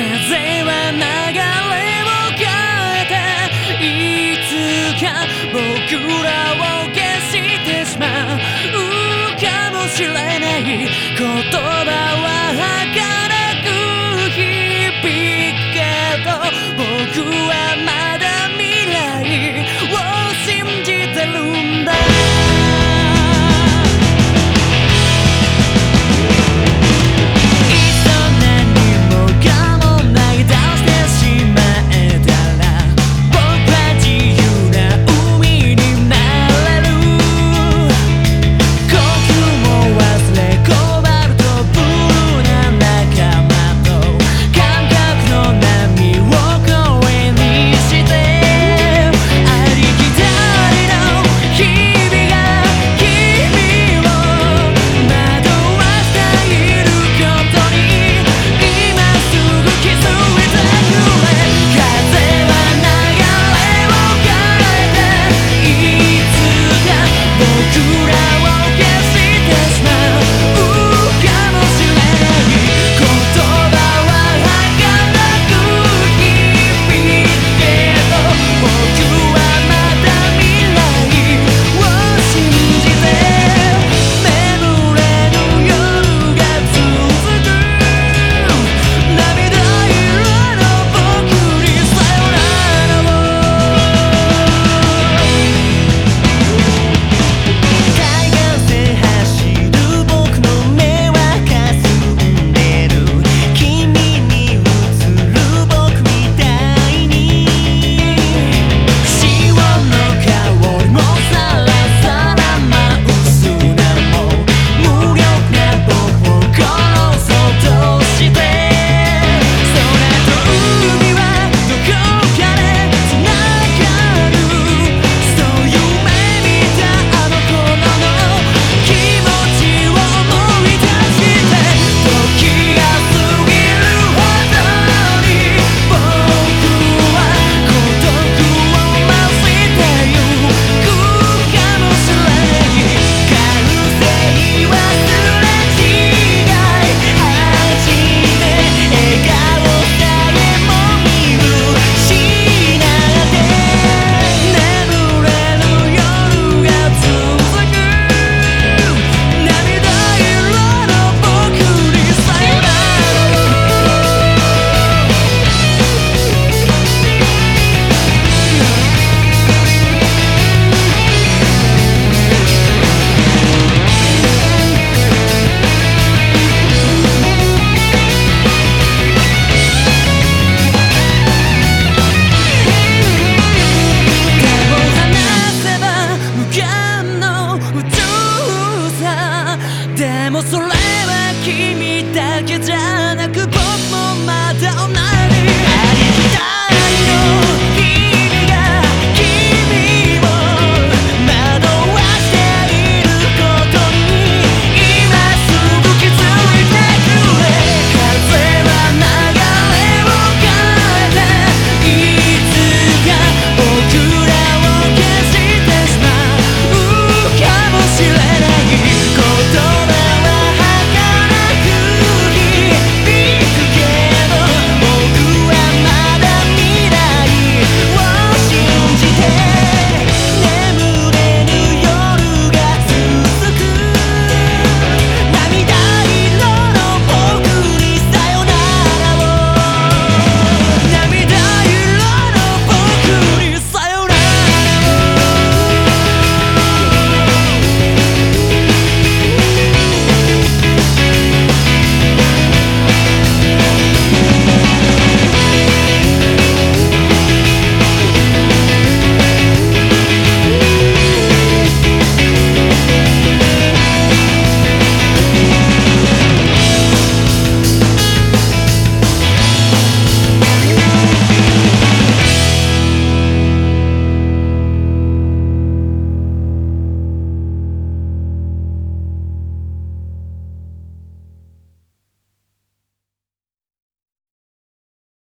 風は流れを変えていつか僕らを消してしまう。かもしれない言葉は儚く響くけど